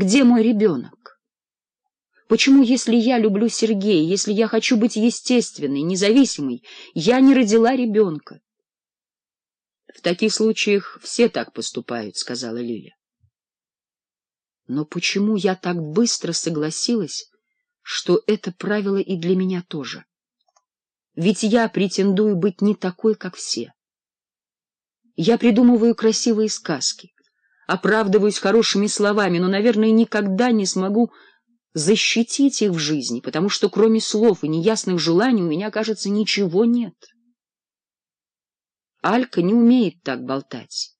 Где мой ребенок? Почему, если я люблю Сергея, если я хочу быть естественной, независимой, я не родила ребенка? — В таких случаях все так поступают, — сказала Лиля. Но почему я так быстро согласилась, что это правило и для меня тоже? Ведь я претендую быть не такой, как все. Я придумываю красивые сказки, оправдываюсь хорошими словами, но, наверное, никогда не смогу защитить их в жизни, потому что кроме слов и неясных желаний у меня, кажется, ничего нет. Алька не умеет так болтать.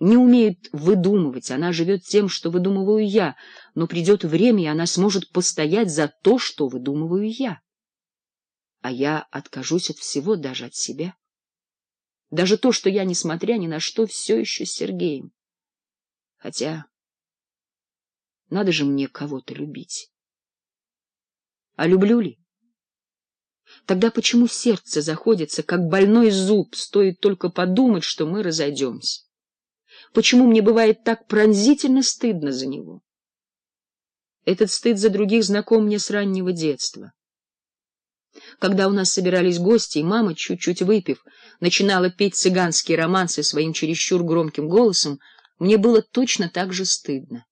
Не умеет выдумывать, она живет тем, что выдумываю я, но придет время, и она сможет постоять за то, что выдумываю я. А я откажусь от всего, даже от себя. Даже то, что я, несмотря ни на что, все еще с Сергеем. Хотя надо же мне кого-то любить. А люблю ли? Тогда почему сердце заходится, как больной зуб, стоит только подумать, что мы разойдемся? Почему мне бывает так пронзительно стыдно за него? Этот стыд за других знаком мне с раннего детства. Когда у нас собирались гости, и мама, чуть-чуть выпив, начинала петь цыганские романсы своим чересчур громким голосом, мне было точно так же стыдно.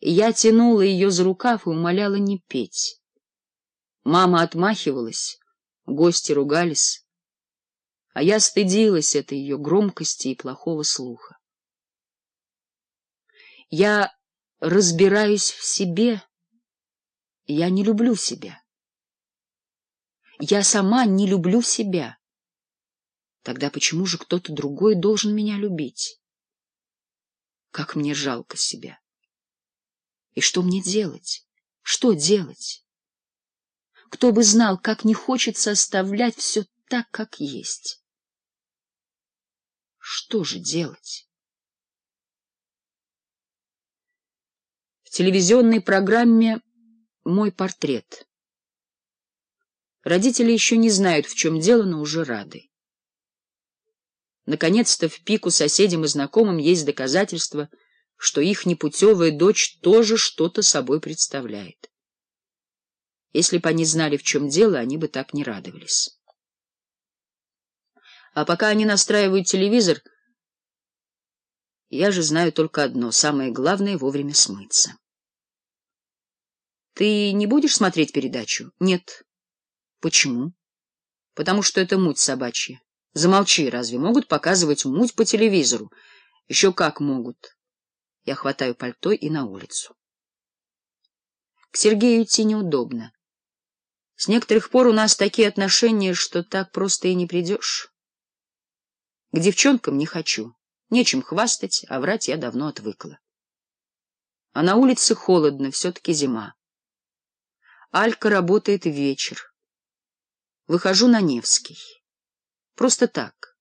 Я тянула ее за рукав и умоляла не петь. Мама отмахивалась, гости ругались, а я стыдилась этой ее громкости и плохого слуха. Я разбираюсь в себе, я не люблю себя. Я сама не люблю себя. Тогда почему же кто-то другой должен меня любить? как мне жалко себя. И что мне делать? Что делать? Кто бы знал, как не хочется оставлять все так, как есть. Что же делать? В телевизионной программе «Мой портрет». Родители еще не знают, в чем дело, но уже рады. Наконец-то в пику соседям и знакомым есть доказательства, что их непутевая дочь тоже что-то собой представляет. Если бы они знали, в чем дело, они бы так не радовались. А пока они настраивают телевизор, я же знаю только одно, самое главное — вовремя смыться. Ты не будешь смотреть передачу? Нет. Почему? Потому что это муть собачья. Замолчи, разве могут показывать муть по телевизору? Еще как могут. Я хватаю пальто и на улицу. К Сергею идти неудобно. С некоторых пор у нас такие отношения, что так просто и не придешь. К девчонкам не хочу. Нечем хвастать, а врать я давно отвыкла. А на улице холодно, все-таки зима. Алька работает вечер. Выхожу на Невский. Просто так.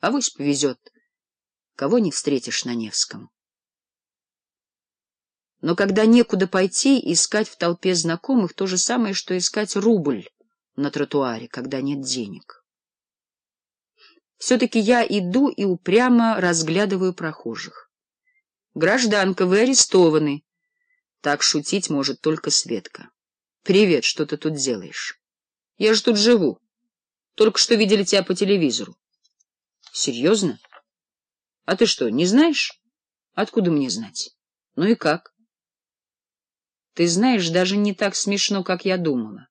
Авось повезет. Кого не встретишь на Невском. Но когда некуда пойти, искать в толпе знакомых то же самое, что искать рубль на тротуаре, когда нет денег. Все-таки я иду и упрямо разглядываю прохожих. «Гражданка, вы арестованы!» Так шутить может только Светка. «Привет, что ты тут делаешь?» «Я же тут живу». Только что видели тебя по телевизору. — Серьезно? — А ты что, не знаешь? — Откуда мне знать? — Ну и как? — Ты знаешь, даже не так смешно, как я думала.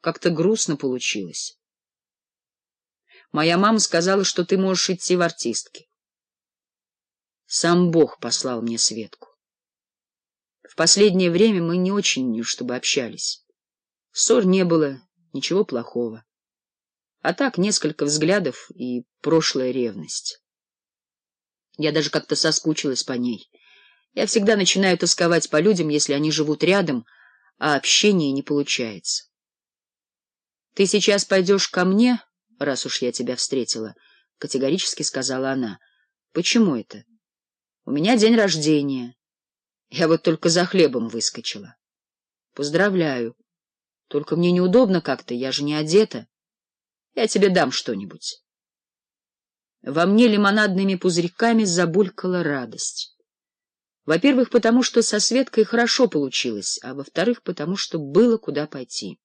Как-то грустно получилось. Моя мама сказала, что ты можешь идти в артистки. Сам Бог послал мне Светку. В последнее время мы не очень, чтобы общались. Ссор не было, ничего плохого. А так несколько взглядов и прошлая ревность. Я даже как-то соскучилась по ней. Я всегда начинаю тосковать по людям, если они живут рядом, а общение не получается. — Ты сейчас пойдешь ко мне, раз уж я тебя встретила, — категорически сказала она. — Почему это? — У меня день рождения. Я вот только за хлебом выскочила. — Поздравляю. Только мне неудобно как-то, я же не одета. Я тебе дам что-нибудь. Во мне лимонадными пузырьками забулькала радость. Во-первых, потому что со Светкой хорошо получилось, а во-вторых, потому что было куда пойти.